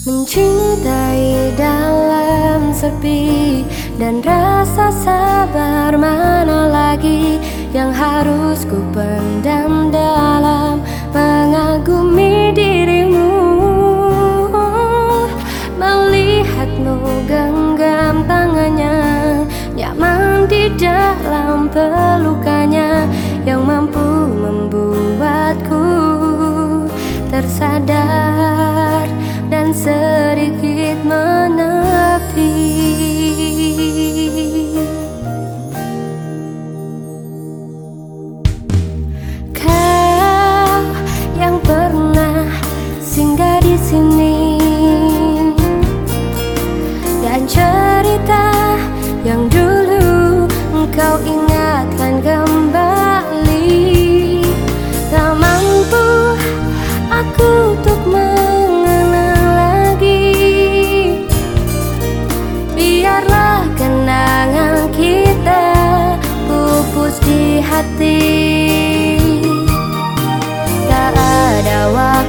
Mencintai dalam sepi Dan rasa sabar mana lagi Yang harus ku pendam dalam Mengagumi dirimu? Melihatmu genggam tangannya Nyaman di dalam pelukannya Yang mampu membuatku tersadar sedikit di hati. Tak ada waktu